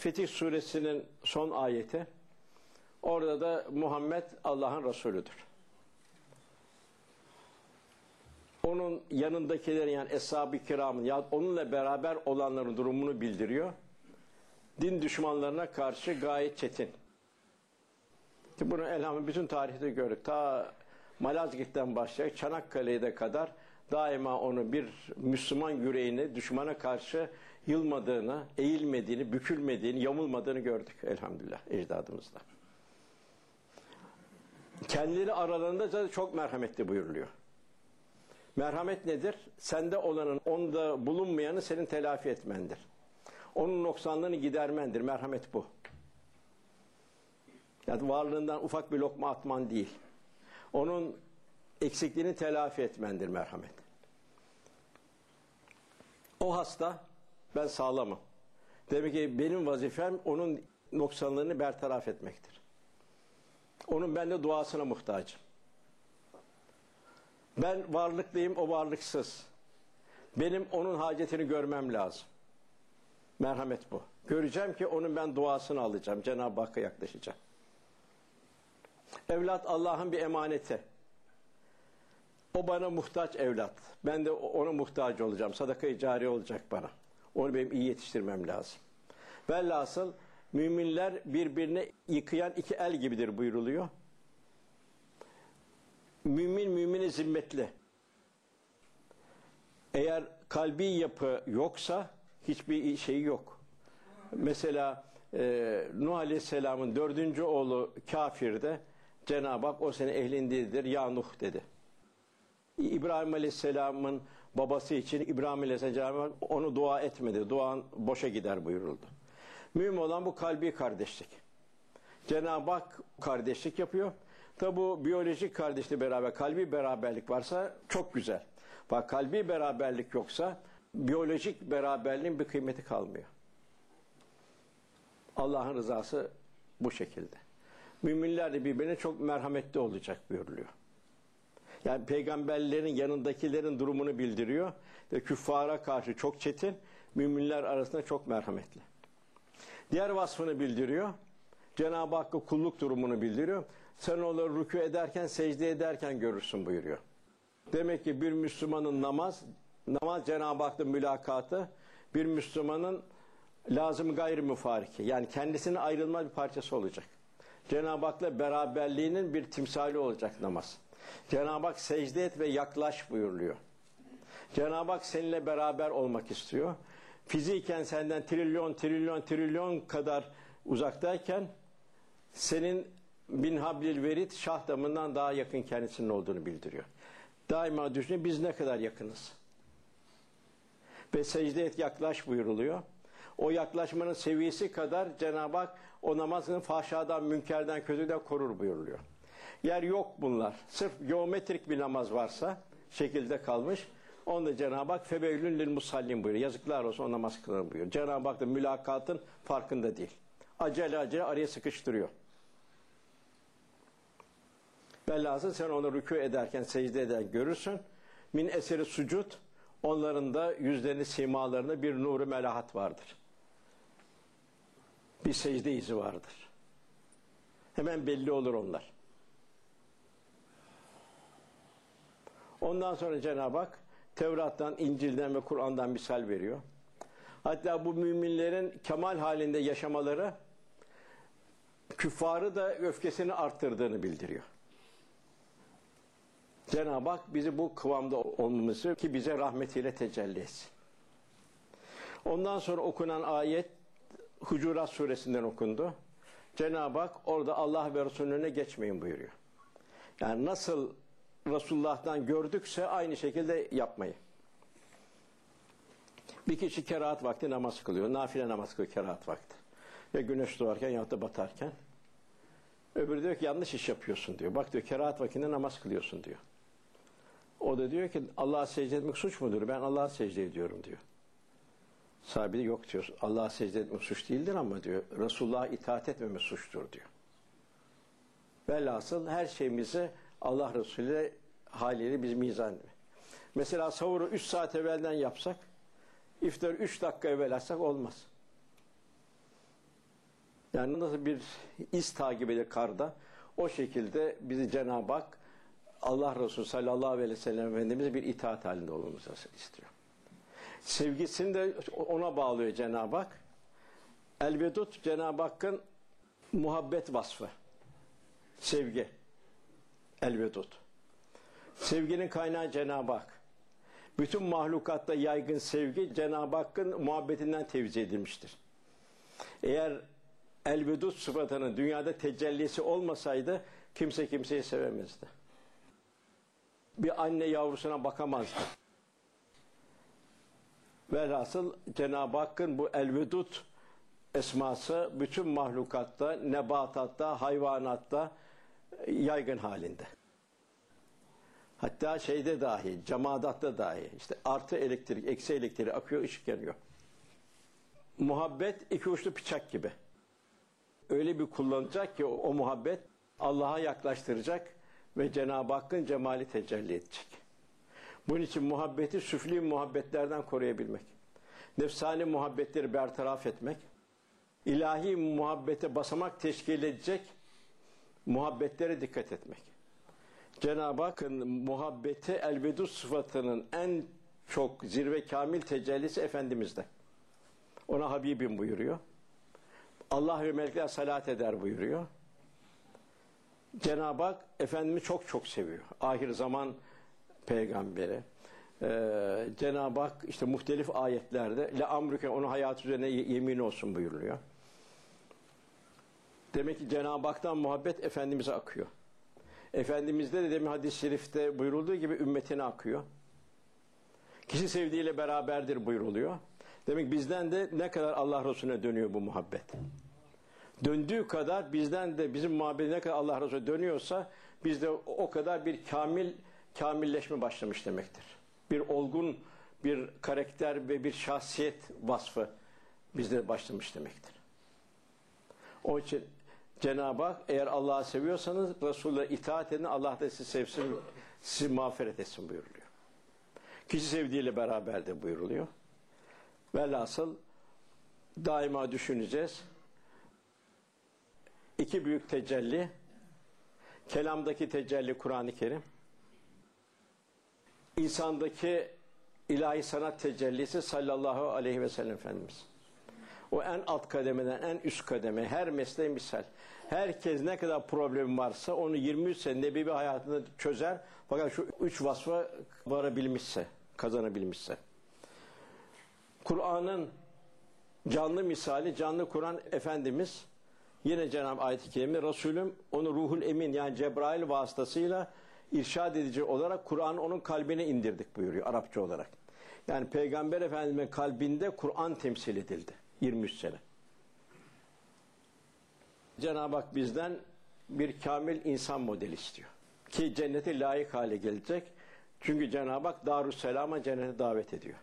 Fetih suresinin son ayeti. Orada da Muhammed Allah'ın Resulüdür. Onun yanındakilerin yani Eshab-ı Kiram'ın ya onunla beraber olanların durumunu bildiriyor. Din düşmanlarına karşı gayet çetin. Bunu elhamdülillah bütün tarihte gördük. Ta Malazgirt'ten başlayarak Çanakkale'ye kadar daima onu bir Müslüman yüreğini düşmana karşı yılmadığını, eğilmediğini, bükülmediğini, yamulmadığını gördük elhamdülillah ecdadımızda. Kendileri aralarında zaten çok merhametli buyuruluyor. Merhamet nedir? Sende olanın onda bulunmayanı senin telafi etmendir. Onun noksanlığını gidermendir. Merhamet bu. Yani varlığından ufak bir lokma atman değil. Onun eksikliğini telafi etmendir merhamet. O hasta, ben sağlamım. Demek ki benim vazifem onun noksanlığını bertaraf etmektir. Onun bende duasına muhtacım. Ben varlıklıyım, o varlıksız. Benim onun hacetini görmem lazım. Merhamet bu. Göreceğim ki onun ben duasını alacağım. Cenab-ı Hakk'a yaklaşacağım. Evlat Allah'ın bir emaneti. O bana muhtaç evlat. Ben de ona muhtaç olacağım. Sadaka-i cari olacak bana. Onu benim iyi yetiştirmem lazım. Velhasıl müminler birbirini yıkayan iki el gibidir buyuruluyor. Mümin mümini zimmetli. Eğer kalbi yapı yoksa hiçbir şeyi yok. Mesela e, Nuh Aleyhisselam'ın dördüncü oğlu kafirde Cenab-ı Hak o sene ehlindedir ya Nuh dedi. İbrahim Aleyhisselam'ın babası için İbrahim Aleyhisselam onu dua etmedi. Duan boşa gider buyuruldu. Mühim olan bu kalbi kardeşlik. Cenab-ı Hak kardeşlik yapıyor. Tabi bu biyolojik kardeşle beraber kalbi beraberlik varsa çok güzel. Bak kalbi beraberlik yoksa biyolojik beraberliğin bir kıymeti kalmıyor. Allah'ın rızası bu şekilde. Müminler de birbirine çok merhametli olacak buyuruluyor. Yani peygamberlerin yanındakilerin durumunu bildiriyor. Ve küffara karşı çok çetin, müminler arasında çok merhametli. Diğer vasfını bildiriyor. Cenab-ı Hakk'a kulluk durumunu bildiriyor. Sen onları rükû ederken, secde ederken görürsün buyuruyor. Demek ki bir Müslümanın namaz, namaz Cenab-ı Hak'la mülakatı, bir Müslümanın lazım gayrı müfariki. Yani kendisine ayrılma bir parçası olacak. Cenab-ı Hak'la beraberliğinin bir timsali olacak namaz. Cenab-ı Hak secde et ve yaklaş buyuruluyor. Cenab-ı Hak seninle beraber olmak istiyor. Fiziken senden trilyon trilyon trilyon kadar uzaktayken senin bin hablil verit şah damından daha yakın kendisinin olduğunu bildiriyor. Daima düşünün biz ne kadar yakınız. Ve secde et yaklaş buyuruluyor. O yaklaşmanın seviyesi kadar Cenab-ı Hak o namazını fahşadan, münkerden, kötüden korur buyuruluyor. Yer yok bunlar. Sırf geometrik bir namaz varsa şekilde kalmış. Onda Cenab-ı Hak febeylün lil musallin buyuruyor. Yazıklar olsun o namaz kılan buyuruyor. Cenab-ı Hak da mülakatın farkında değil. Acele acele araya sıkıştırıyor. Bellası sen onu rükû ederken, secde ederken görürsün. Min eseri sucud, onların da yüzlerini, simalarında bir nuru melahat vardır. Bir secde izi vardır. Hemen belli olur onlar. Ondan sonra Cenab-ı Hak Tevrat'tan, İncil'den ve Kur'an'dan misal veriyor. Hatta bu müminlerin kemal halinde yaşamaları küffarı da öfkesini arttırdığını bildiriyor. Cenab-ı Hak bizi bu kıvamda olmamızı ki bize rahmetiyle tecelli etsin. Ondan sonra okunan ayet Hucurat suresinden okundu. Cenab-ı Hak orada Allah ve Resulüne geçmeyin buyuruyor. Yani nasıl Resulullah'tan gördükse aynı şekilde yapmayı. Bir kişi kerahat vakti namaz kılıyor. Nafile namaz kılıyor kerahat vakti. Ya güneş doğarken ya da batarken. Öbürü diyor ki yanlış iş yapıyorsun diyor. Bak diyor kerahat vaktinde namaz kılıyorsun diyor. O da diyor ki Allah'a secde etmek suç mudur? Ben Allah'a secde ediyorum diyor. Sahibi yok diyor. Allah'a secde etmek suç değildir ama diyor. Resulullah'a itaat etmemek suçtur diyor. Velhasıl her şeyimizi Allah Resulü haliyle biz mizan. Mesela sahuru 3 saat evvelden yapsak, iftar 3 dakika evvel açsak olmaz. Yani nasıl bir iz takip eder karda o şekilde bizi Cenab-ı Hak Allah Resulü sallallahu aleyhi ve sellem Efendimiz'e bir itaat halinde olmamızı istiyor. Sevgisini de ona bağlıyor Cenab-ı Hak. Elvedut Cenab-ı Hakk'ın muhabbet vasfı. Sevgi. Elvedut. Sevginin kaynağı Cenab-ı Hak. Bütün mahlukatta yaygın sevgi Cenab-ı Hakk'ın muhabbetinden tevzi edilmiştir. Eğer elvedut sıfatının dünyada tecellisi olmasaydı kimse kimseyi sevemezdi. Bir anne yavrusuna bakamazdı. Velhasıl Cenab-ı Hakk'ın bu elvedut esması bütün mahlukatta, nebatatta, hayvanatta yaygın halinde. Hatta şeyde dahi, camadatta dahi işte artı elektrik, eksi elektrik akıyor, ışık yanıyor. Muhabbet iki uçlu bıçak gibi. Öyle bir kullanacak ki o, o muhabbet Allah'a yaklaştıracak ve Cenab-ı Hakk'ın cemali tecelli edecek. Bunun için muhabbeti süfli muhabbetlerden koruyabilmek. Nefsani muhabbetleri bertaraf etmek. ilahi muhabbete basamak teşkil edecek muhabbetlere dikkat etmek. Cenab-ı Hakk'ın muhabbeti elvedus sıfatının en çok zirve kamil tecellisi Efendimiz'de. Ona Habibim buyuruyor. Allah ve melekler salat eder buyuruyor. Cenab-ı Hak Efendim'i çok çok seviyor. Ahir zaman peygamberi. Ee, Cenab-ı Hak işte muhtelif ayetlerde le amrüke onun hayatı üzerine yemin olsun buyuruluyor. Demek ki Cenab-ı Hak'tan muhabbet Efendimiz'e akıyor. Efendimiz'de de demin hadis-i şerifte buyurulduğu gibi ümmetine akıyor. Kişi sevdiğiyle beraberdir buyuruluyor. Demek bizden de ne kadar Allah Resulüne dönüyor bu muhabbet. Döndüğü kadar bizden de bizim muhabbet ne kadar Allah Resulüne dönüyorsa bizde o kadar bir kamil kamilleşme başlamış demektir. Bir olgun bir karakter ve bir şahsiyet vasfı bizde başlamış demektir. O için Cenab-ı Hak eğer Allah'ı seviyorsanız Resul'e itaat edin Allah da sizi sevsin, sizi mağfiret etsin buyuruluyor. Kişi sevdiğiyle beraber de buyuruluyor. Velhasıl daima düşüneceğiz. İki büyük tecelli. Kelamdaki tecelli Kur'an-ı Kerim. İnsandaki ilahi sanat tecellisi sallallahu aleyhi ve sellem Efendimiz. O en alt kademeden en üst kademe, her mesleğin misal. Herkes ne kadar problem varsa onu 23 sene nebevi hayatında çözer. Fakat şu üç vasfa varabilmişse, kazanabilmişse. Kur'an'ın canlı misali, canlı Kur'an Efendimiz yine Cenab-ı Ayet-i Kerime Resulüm onu ruhul emin yani Cebrail vasıtasıyla irşad edici olarak Kur'an onun kalbine indirdik buyuruyor Arapça olarak. Yani Peygamber Efendimiz'in kalbinde Kur'an temsil edildi 23 sene. Cenab-ı Hak bizden bir kamil insan modeli istiyor. Ki cennete layık hale gelecek. Çünkü Cenab-ı Hak Darüsselam'a cennete davet ediyor.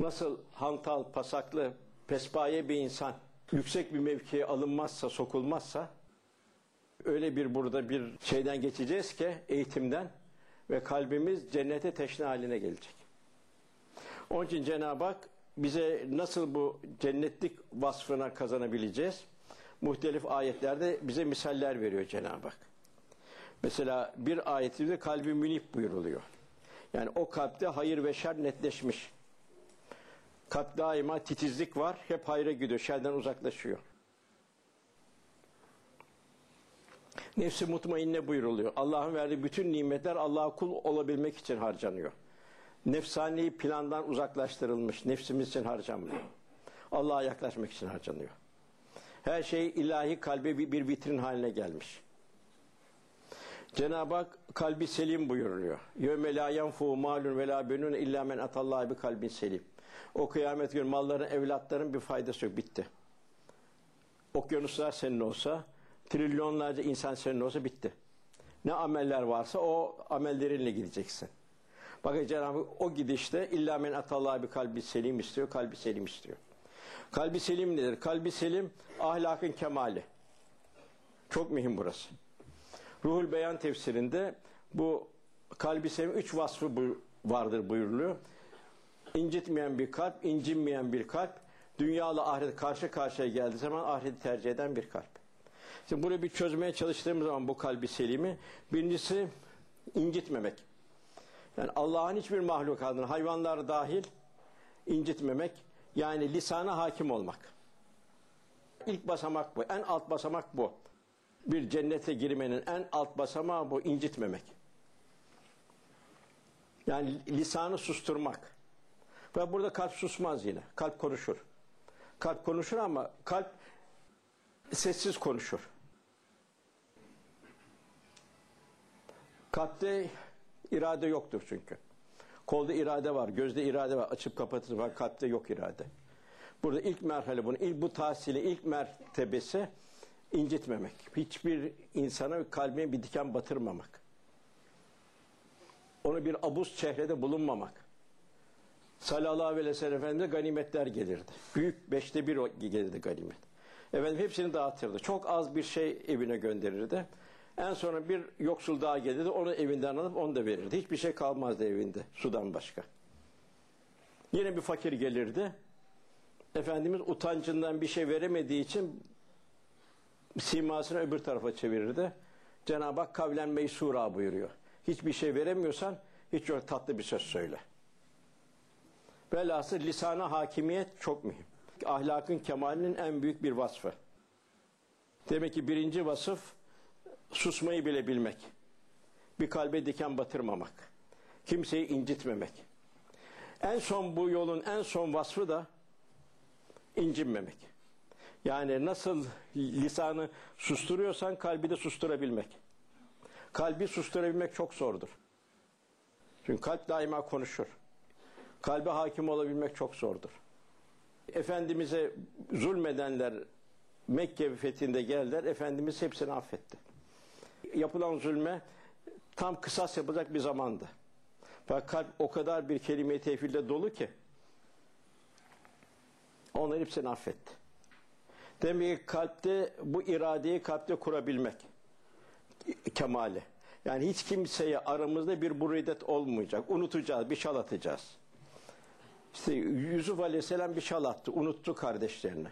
Nasıl hantal, pasaklı, pespaye bir insan yüksek bir mevkiye alınmazsa, sokulmazsa öyle bir burada bir şeyden geçeceğiz ki eğitimden ve kalbimiz cennete teşne haline gelecek. Onun için Cenab-ı Hak bize nasıl bu cennetlik vasfına kazanabileceğiz? Muhtelif ayetlerde bize misaller veriyor Cenab-ı Hak. Mesela bir ayetinde kalbi münip buyuruluyor. Yani o kalpte hayır ve şer netleşmiş. Kalp daima titizlik var, hep hayra gidiyor, şerden uzaklaşıyor. Nefsi mutmainne buyuruluyor. Allah'ın verdiği bütün nimetler Allah'a kul olabilmek için harcanıyor. Nefsani plandan uzaklaştırılmış, nefsimiz için harcanmıyor. Allah'a yaklaşmak için harcanıyor. Her şey ilahi kalbe bir, vitrin haline gelmiş. Cenab-ı Hak kalbi selim buyuruluyor. Yevme la yenfu malun ve la benun illa men atallahi bi kalbin selim. O kıyamet günü malların, evlatların bir faydası yok. Bitti. Okyanuslar senin olsa, trilyonlarca insan senin olsa bitti. Ne ameller varsa o amellerinle gideceksin. Bakın Cenab-ı o gidişte illa men atallahi bir kalbi selim istiyor, kalbi selim istiyor. Kalbi selim nedir? Kalbi selim ahlakın kemali. Çok mühim burası. Ruhul Beyan tefsirinde bu kalbi selim üç vasfı vardır buyuruluyor. İncitmeyen bir kalp, incinmeyen bir kalp, Dünyayla ahiret karşı karşıya geldiği zaman ahireti tercih eden bir kalp. Şimdi bunu bir çözmeye çalıştığımız zaman bu kalbi selimi, birincisi incitmemek. Yani Allah'ın hiçbir mahlukatını, hayvanlar dahil incitmemek, yani lisana hakim olmak. İlk basamak bu, en alt basamak bu. Bir cennete girmenin en alt basamağı bu, incitmemek. Yani lisanı susturmak. Ve burada kalp susmaz yine. Kalp konuşur. Kalp konuşur ama kalp sessiz konuşur. Kalpte irade yoktur çünkü. Kolda irade var, gözde irade var, açıp kapatır var, kalpte yok irade. Burada ilk merhale bunu, ilk bu tahsili, ilk mertebesi incitmemek. Hiçbir insana kalbine bir diken batırmamak. Onu bir abuz çehrede bulunmamak. Sallallahu aleyhi ve sellem Efendimiz'e ganimetler gelirdi. Büyük beşte bir gelirdi ganimet. Efendim hepsini dağıtırdı. Çok az bir şey evine gönderirdi. En sonra bir yoksul daha gelirdi. Onu evinden alıp onu da verirdi. Hiçbir şey kalmazdı evinde sudan başka. Yine bir fakir gelirdi. Efendimiz utancından bir şey veremediği için simasını öbür tarafa çevirirdi. Cenab-ı Hak kavlen meysura buyuruyor. Hiçbir şey veremiyorsan hiç yok tatlı bir söz söyle. Velhasıl lisana hakimiyet çok mühim. Ahlakın kemalinin en büyük bir vasfı. Demek ki birinci vasıf susmayı bile bilmek. Bir kalbe diken batırmamak. Kimseyi incitmemek. En son bu yolun en son vasfı da incinmemek. Yani nasıl lisanı susturuyorsan kalbi de susturabilmek. Kalbi susturabilmek çok zordur. Çünkü kalp daima konuşur. Kalbe hakim olabilmek çok zordur. Efendimiz'e zulmedenler Mekke fethinde geldiler. Efendimiz hepsini affetti. Yapılan zulme tam kısas yapacak bir zamandı. Fakat kalp o kadar bir kelime-i tevhidle dolu ki onların hepsini affetti. Demek ki kalpte bu iradeyi kalpte kurabilmek kemali. Yani hiç kimseye aramızda bir buridet olmayacak. Unutacağız, bir şal atacağız. İşte Yusuf Aleyhisselam bir şal attı, unuttu kardeşlerini.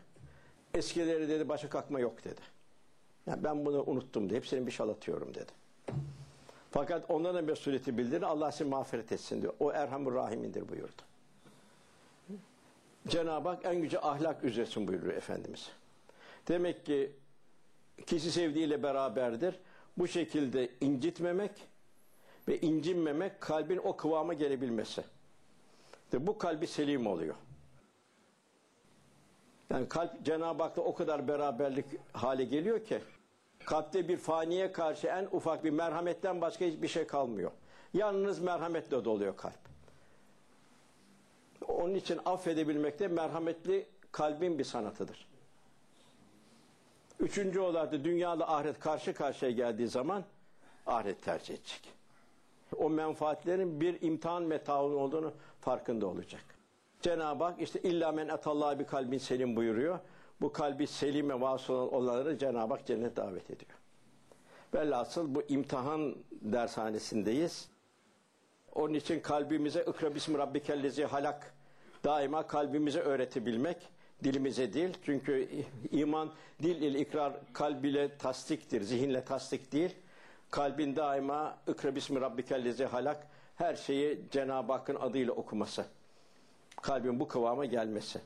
Eskileri dedi başa kalkma yok dedi. Yani ben bunu unuttum dedi. Hepsini bir şal atıyorum dedi. Fakat onların mesuliyeti bildirin. Allah seni mağfiret etsin diyor. O Erhamur Rahim'indir buyurdu. Cenab-ı Hak en güce ahlak üzesin buyuruyor Efendimiz. Demek ki kişi sevdiğiyle beraberdir. Bu şekilde incitmemek ve incinmemek kalbin o kıvama gelebilmesi. Ve bu kalbi selim oluyor. Yani kalp Cenab-ı Hak'la o kadar beraberlik hale geliyor ki kalpte bir faniye karşı en ufak bir merhametten başka hiçbir şey kalmıyor. Yalnız merhametle doluyor kalp. Onun için affedebilmek de merhametli kalbin bir sanatıdır. Üçüncü olarak da dünyada ahiret karşı karşıya geldiği zaman ahiret tercih edecek. O menfaatlerin bir imtihan metaun olduğunu farkında olacak. Cenab-ı Hak işte illa men atallahi bir kalbin selim buyuruyor. Bu kalbi selime vasıl olanları Cenab-ı Hak cennet davet ediyor. Velhasıl bu imtihan dershanesindeyiz. Onun için kalbimize ikra bismi rabbikellezi halak daima kalbimize öğretebilmek, dilimize değil. Çünkü iman dil ile ikrar kalb ile tasdiktir, zihinle tasdik değil. Kalbin daima ikra bismi rabbikellezi halak her şeyi Cenab-ı Hakk'ın adıyla okuması. Kalbin bu kıvama gelmesi.